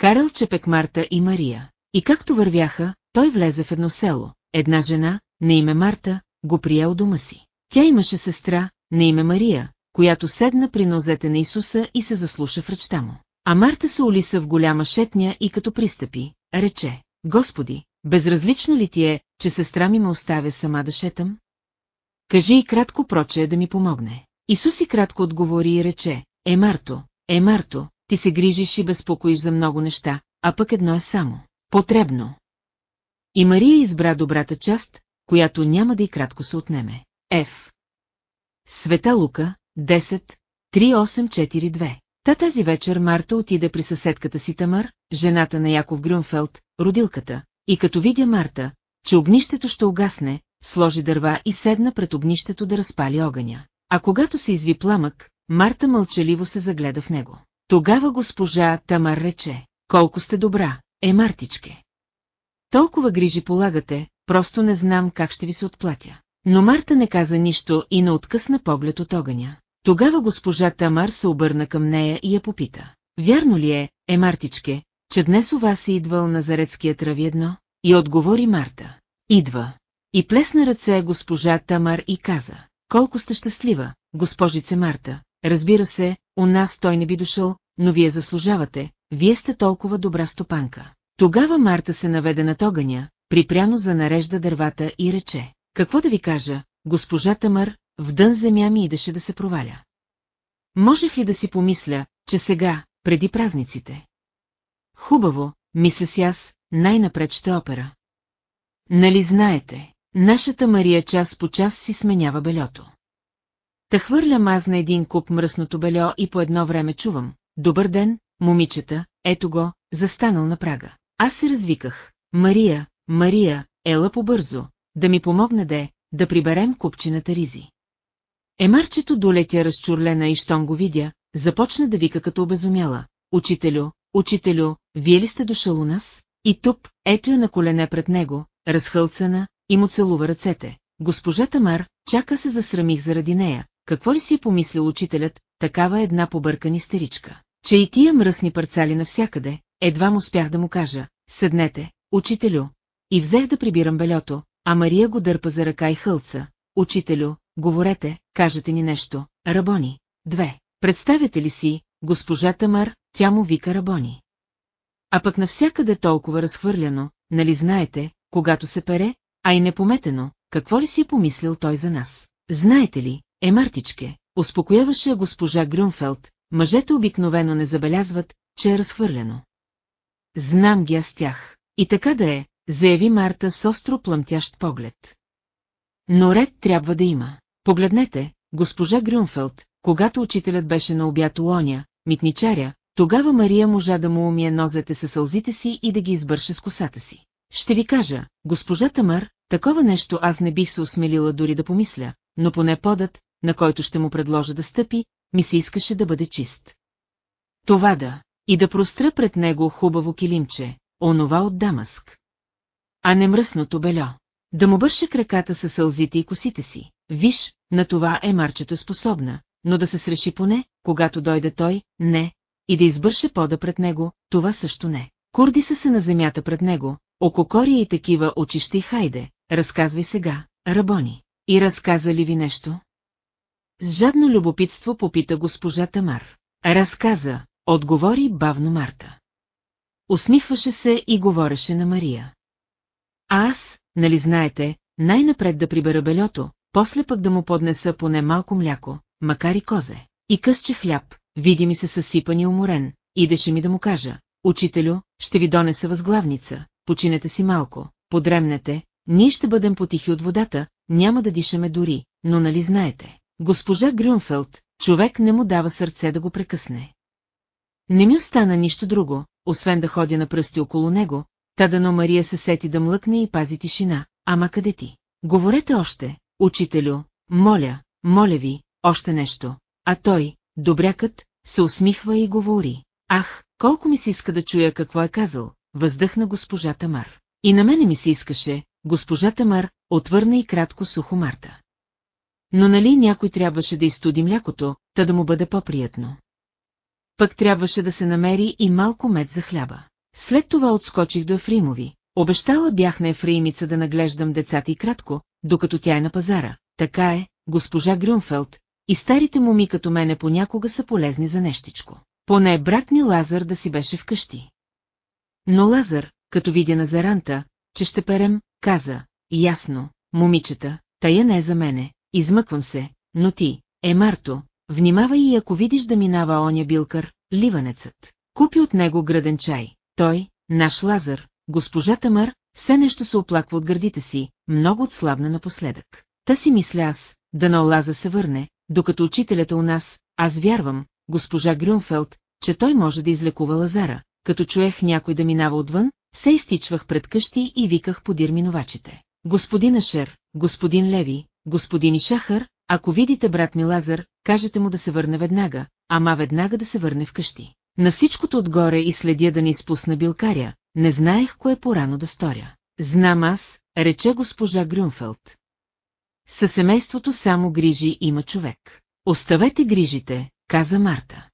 Карал Чепек Марта и Мария. И както вървяха, той влезе в едно село. Една жена, на име Марта, го прие у дома си. Тя имаше сестра, на име Мария, която седна при нозете на Исуса и се заслуша в речта му. А Марта се улиса в голяма шетня и като пристъпи, рече, Господи, безразлично ли ти е, че сестра ми ме оставя сама да шетам? Кажи и кратко проче да ми помогне. Исус и кратко отговори и рече, Е, Марто, е, Марто, ти се грижиш и безпокоиш за много неща, а пък едно е само. Потребно. И Мария избра добрата част, която няма да и кратко се отнеме. Ф. Света Лука, 10, 3842. Та тази вечер Марта отиде при съседката си Тамър, жената на Яков Грюнфелд, родилката, и като видя Марта, че огнището ще угасне, сложи дърва и седна пред огнището да разпали огъня. А когато се изви пламък, Марта мълчаливо се загледа в него. Тогава госпожа Тамар рече, колко сте добра, е Мартичке. Толкова грижи полагате, просто не знам как ще ви се отплатя. Но Марта не каза нищо и не откъсна поглед от огъня. Тогава госпожа Тамар се обърна към нея и я попита. Вярно ли е, е Мартичке, че днес у вас е идвал Назаретския трави едно? И отговори Марта. Идва. И плесна ръце госпожа Тамар и каза. Колко сте щастлива, госпожице Марта. Разбира се, у нас той не би дошъл, но вие заслужавате, вие сте толкова добра стопанка. Тогава Марта се наведе на огъня, припряно за нарежда дървата и рече. Какво да ви кажа, госпожа Тамър, в дън земя ми идеше да се проваля. Можех ли да си помисля, че сега, преди празниците? Хубаво, мисля си аз, най-напред ще опера. Нали знаете, нашата Мария час по час си сменява бельото. Та хвърлям аз на един куп мръсното бельо и по едно време чувам. Добър ден, момичета, ето го, застанал на прага. Аз се развиках. Мария, Мария, ела побързо, да ми помогне де, да приберем купчината ризи. Емарчето долетя разчурлена и щом го видя, започна да вика като обезумяла. Учителю, учителю, вие ли сте дошъл у нас? И тук, ето я на колене пред него, разхълцана, и му целува ръцете. Госпожа Тамар, чака се засрамих заради нея. Какво ли си е помислил учителят, такава една побъркан истеричка? Че и тия мръсни парцали навсякъде, едва му успях да му кажа, седнете, учителю. И взех да прибирам белето, а Мария го дърпа за ръка и хълца. Учителю, говорете, кажете ни нещо, Рабони. Две. Представяте ли си, госпожа Тамар, тя му вика Рабони. А пък навсякъде толкова разхвърляно, нали знаете, когато се пере, а и непометено, какво ли си е помислил той за нас? Знаете ли, е Мартичке, успокояваше госпожа Грюнфелд, мъжете обикновено не забелязват, че е разхвърлено. Знам ги аз тях. И така да е, заяви Марта с остро плъмтящ поглед. Но ред трябва да има. Погледнете, госпожа Грюнфелд, когато учителят беше на обяд у оня, митничаря, тогава Мария можа да му умие нозете със сълзите си и да ги избърше с косата си. Ще ви кажа, госпожа Тамър, такова нещо аз не бих се осмелила дори да помисля, но поне подът, на който ще му предложа да стъпи, ми се искаше да бъде чист. Това да, и да простра пред него хубаво килимче, онова от Дамаск. А не мръсното бельо. Да му бърше краката със сълзите и косите си. Виж, на това е марчето способна, но да се среши поне, когато дойде той, не, и да избърше пода пред него, това също не. Курди са се на земята пред него, ококори и такива очищи хайде, разказвай сега, Рабони. И разказа ли ви нещо? С жадно любопитство попита госпожа Тамар. Разказа, отговори бавно Марта. Усмихваше се и говореше на Мария. А аз, нали знаете, най-напред да прибера бельото, после пък да му поднеса поне малко мляко, макар и козе. И късче хляб, види ми се съсипан и уморен, идеше ми да му кажа, учителю, ще ви донеса възглавница, починете си малко, подремнете, ние ще бъдем потихи от водата, няма да дишаме дори, но нали знаете. Госпожа Грюнфелд, човек не му дава сърце да го прекъсне. Не ми остана нищо друго, освен да ходя на пръсти около него, та дано Мария се сети да млъкне и пази тишина. Ама къде ти? Говорете още, учителю, моля, моля ви, още нещо. А той, добрякът, се усмихва и говори. Ах, колко ми се иска да чуя какво е казал, въздъхна госпожа Тамар. И на мене ми се искаше, госпожа Тамар, отвърна и кратко сухо Марта. Но нали някой трябваше да изстуди млякото, та да му бъде по-приятно. Пък трябваше да се намери и малко мед за хляба. След това отскочих до Ефримови. Обещала бях на Ефраимица да наглеждам децата и кратко, докато тя е на пазара. Така е, госпожа Грюнфелд, и старите моми като мене понякога са полезни за нещичко. Поне брат ни Лазар да си беше вкъщи. Но Лазар, като видя на заранта, че ще перем, каза, ясно, момичета, тая не е за мене, измъквам се, но ти, е Марто, внимавай и ако видиш да минава оня билкър, ливанецът. Купи от него граден чай. Той, наш Лазар, госпожа Тамър, все нещо се оплаква от гърдите си, много отслабна напоследък. Та си мисля аз, дано Лаза се върне, докато учителята у нас, аз вярвам, госпожа Грюнфелд, че той може да излекува Лазара. Като чуех някой да минава отвън, се изтичвах пред къщи и виках подир минувачите. Господин Ашер, господин Леви, господин Ишахър, ако видите брат ми Лазар, кажете му да се върне веднага, ама веднага да се върне вкъщи. На всичкото отгоре и следя да не изпусна билкаря, не знаех кое порано да сторя. Знам аз, рече госпожа Грюнфелд. Със семейството само грижи има човек. Оставете грижите, каза Марта.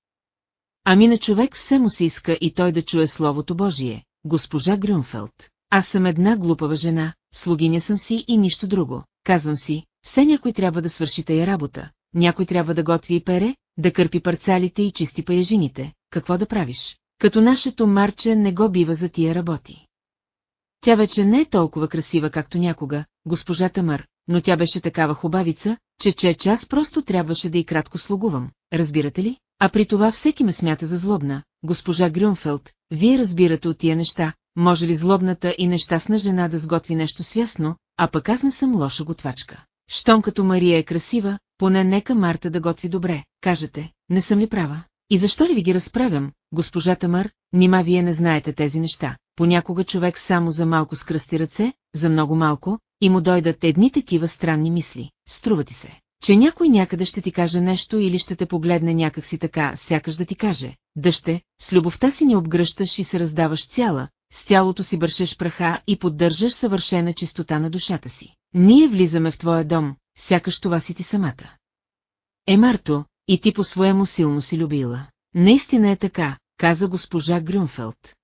Ами на човек все му се иска и той да чуе Словото Божие, госпожа Грюнфелд. Аз съм една глупава жена, слугиня съм си и нищо друго. Казвам си, все някой трябва да свърши тая работа, някой трябва да готви и пере, да кърпи парцалите и чисти паяжините. Какво да правиш? Като нашето Марче не го бива за тия работи. Тя вече не е толкова красива, както някога, госпожа Тамър, но тя беше такава хубавица, че че час просто трябваше да и кратко слугувам, разбирате ли? А при това всеки ме смята за злобна, госпожа Грюнфелд, вие разбирате от тия неща, може ли злобната и нещастна жена да сготви нещо свясно, а пък аз не съм лоша готвачка. Щом като Мария е красива, поне нека Марта да готви добре, кажете, не съм ли права? И защо ли ви ги разправям, госпожа Тамър, нима вие не знаете тези неща. Понякога човек само за малко скръсти ръце, за много малко, и му дойдат едни такива странни мисли. Струва ти се, че някой някъде ще ти каже нещо или ще те погледне някак си така, сякаш да ти каже. Дъще, с любовта си ни обгръщаш и се раздаваш цяла, с тялото си бършеш праха и поддържаш съвършена чистота на душата си. Ние влизаме в твоя дом, сякаш това си ти самата. Е, Марто, и ти по-своему силно си любила. Наистина е така, каза госпожа Грюнфелд.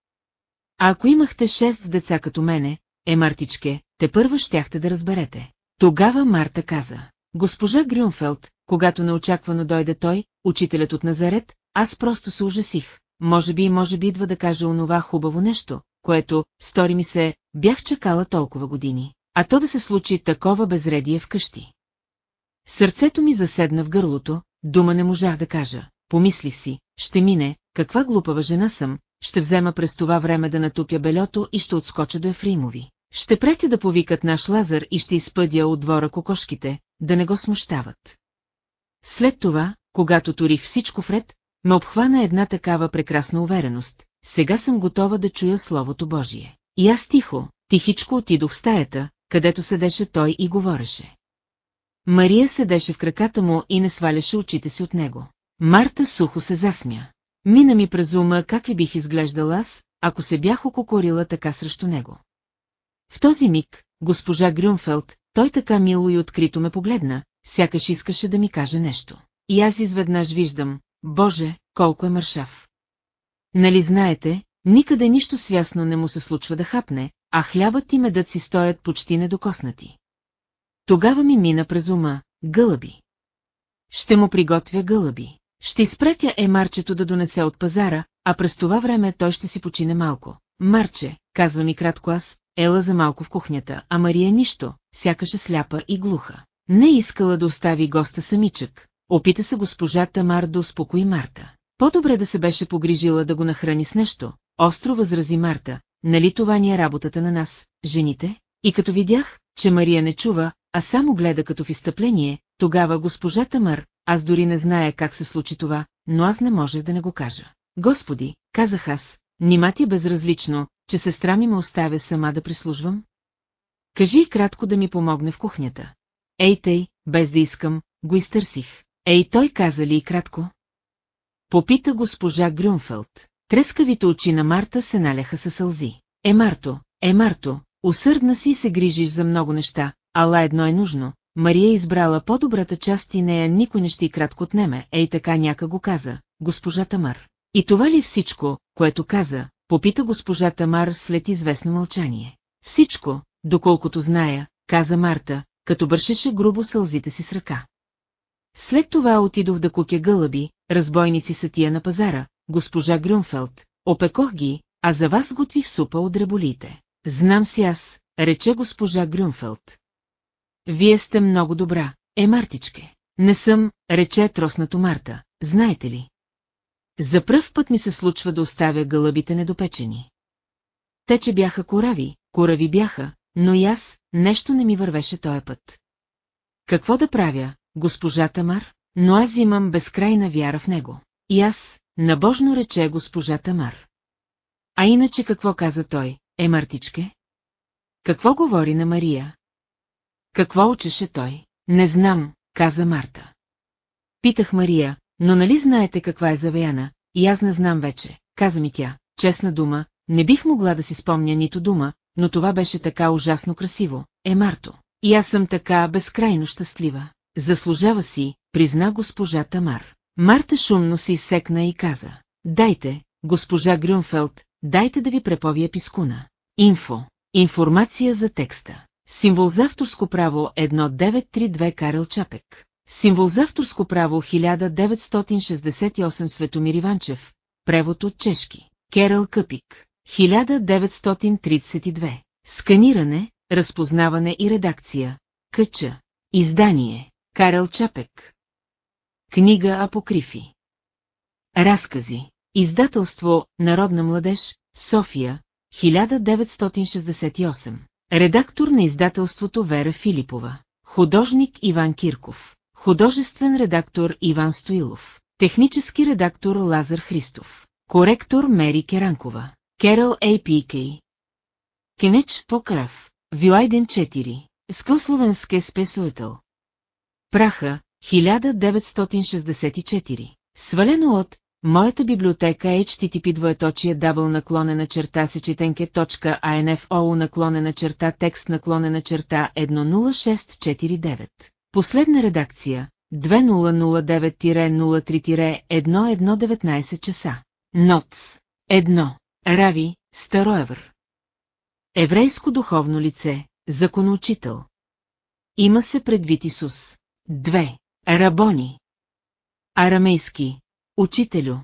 А ако имахте шест деца като мене, е Мартичке, те първа щяхте да разберете. Тогава Марта каза. Госпожа Грюнфелд, когато неочаквано дойде той, учителят от Назарет, аз просто се ужасих. Може би и може би идва да каже онова хубаво нещо, което, стори ми се, бях чакала толкова години. А то да се случи такова безредие вкъщи. Сърцето ми заседна в гърлото, дума не можах да кажа. Помислих си, ще мине, каква глупава жена съм, ще взема през това време да натупя белето и ще отскоча до Ефримови. Ще претя да повикат наш Лазар и ще изпъдя от двора кокошките, да не го смущават. След това, когато турих всичко вред, ме обхвана една такава прекрасна увереност. Сега съм готова да чуя Словото Божие. И аз тихо, тихичко отидох в стаята, където седеше той и говореше. Мария седеше в краката му и не сваляше очите си от него. Марта сухо се засмя. Мина ми през ума как ви бих изглеждал аз, ако се бях ококорила така срещу него. В този миг, госпожа Грюнфелд, той така мило и открито ме погледна, сякаш искаше да ми каже нещо. И аз изведнъж виждам, Боже, колко е мършав. Нали знаете, никъде нищо свясно не му се случва да хапне, а хлябът и медът си стоят почти недокоснати. Тогава ми мина през ума, гълъби. Ще му приготвя гълъби. Ще изпретя е Марчето да донесе от пазара, а през това време той ще си почине малко. Марче, казва ми кратко аз, ела за малко в кухнята, а Мария нищо, сякаше сляпа и глуха. Не искала да остави госта самичък. Опита се госпожа Тамар да успокои Марта. По-добре да се беше погрижила да го нахрани с нещо, остро възрази Марта, нали това ни е работата на нас, жените? И като видях, че Мария не чува, а само гледа като в изтъпление, тогава госпожа Тамър, аз дори не зная как се случи това, но аз не можех да не го кажа. Господи, казах аз, нима ти е безразлично, че сестра ми ме оставя сама да прислужвам? Кажи кратко да ми помогне в кухнята. Ей тъй, без да искам, го изтърсих. Ей той каза ли и кратко? Попита госпожа Грюнфелд. Трескавите очи на Марта се наляха със сълзи. Е, Марто, е, Марто, усърдна си и се грижиш за много неща, ала едно е нужно. Мария е избрала по-добрата част и нея никой не ще и кратко отнеме, ей така няка го каза, госпожа Тамар. И това ли всичко, което каза, попита госпожа Тамар след известно мълчание. Всичко, доколкото зная, каза Марта, като бършеше грубо сълзите си с ръка. След това отидох да кукя гълъби, разбойници са тия на пазара, госпожа Грюнфелд, опекох ги, а за вас готвих супа от дреболите. Знам си аз, рече госпожа Грюнфелд. Вие сте много добра, е Мартичке. Не съм, рече троснато Марта, знаете ли? За пръв път ми се случва да оставя гълъбите недопечени. Те, че бяха корави, корави бяха, но и аз, нещо не ми вървеше този път. Какво да правя, госпожа Тамар? Но аз имам безкрайна вяра в него. И аз, набожно рече госпожа Тамар. А иначе какво каза той, е Мартичке? Какво говори на Мария? Какво учеше той? Не знам, каза Марта. Питах Мария, но нали знаете каква е завеяна, и аз не знам вече, каза ми тя, честна дума, не бих могла да си спомня нито дума, но това беше така ужасно красиво, е Марто. И аз съм така безкрайно щастлива. Заслужава си, призна госпожа Тамар. Марта шумно се изсекна и каза. Дайте, госпожа Грюнфелд, дайте да ви преповия пискуна. Инфо. Информация за текста. Символ за авторско право 1932 Карел Чапек. Символ за авторско право 1968 Светомир Иванчев. Превод от чешки. Керал Къпик. 1932. Сканиране, разпознаване и редакция. Къча. Издание. Карел Чапек. Книга Апокрифи. Разкази. Издателство Народна младеж, София, 1968. Редактор на издателството Вера Филипова. Художник Иван Кирков. Художествен редактор Иван Стоилов. Технически редактор Лазар Христов. Коректор Мери Керанкова. Керал A.P.K. Кенеч Покрав. Вилайден 4. Скословенске спесуетел. Праха, 1964. Свалено от Моята библиотека HTTP двоеточие дабл наклонена черта сечетенке.info наклонена черта текст наклонена черта 10649. Последна редакция 2009-03-1119 часа. Ноц. 1. Рави, Староевър. Еврейско духовно лице, законоучител. Има се предвид Исус. 2. Рабони. Арамейски, Учителю.